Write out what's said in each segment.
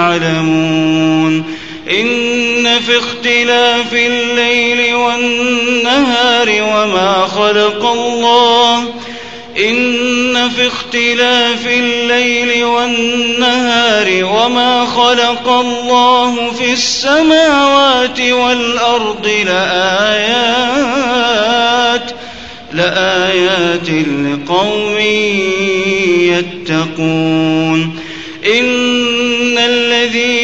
يعلمون. إن في اختلاف الليل والنهار وما خلق الله. إن في اختلاف الليل والنهار وما خلق الله في السماوات والأرض لآيات لآيات لقوم يتقون. إن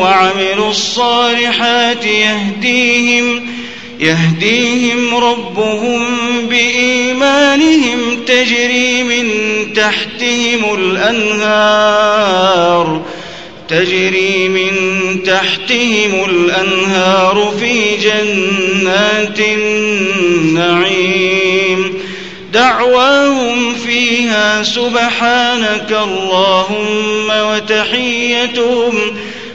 وعملوا الصالحات يهديهم يهديهم ربهم بإيمانهم تجري من تحتهم الأنهار تجري من تحتهم الأنهار في جنات النعيم. دعواهم فيها سبحانك اللهم وتحيتهم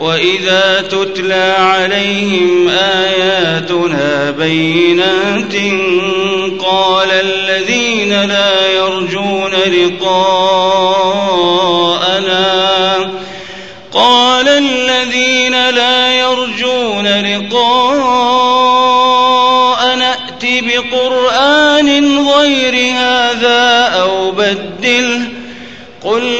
وإذا تتلى عليهم آياتنا بينات قال الذين لا يرجون لقاءنا قال الذين لا يرجون لقاء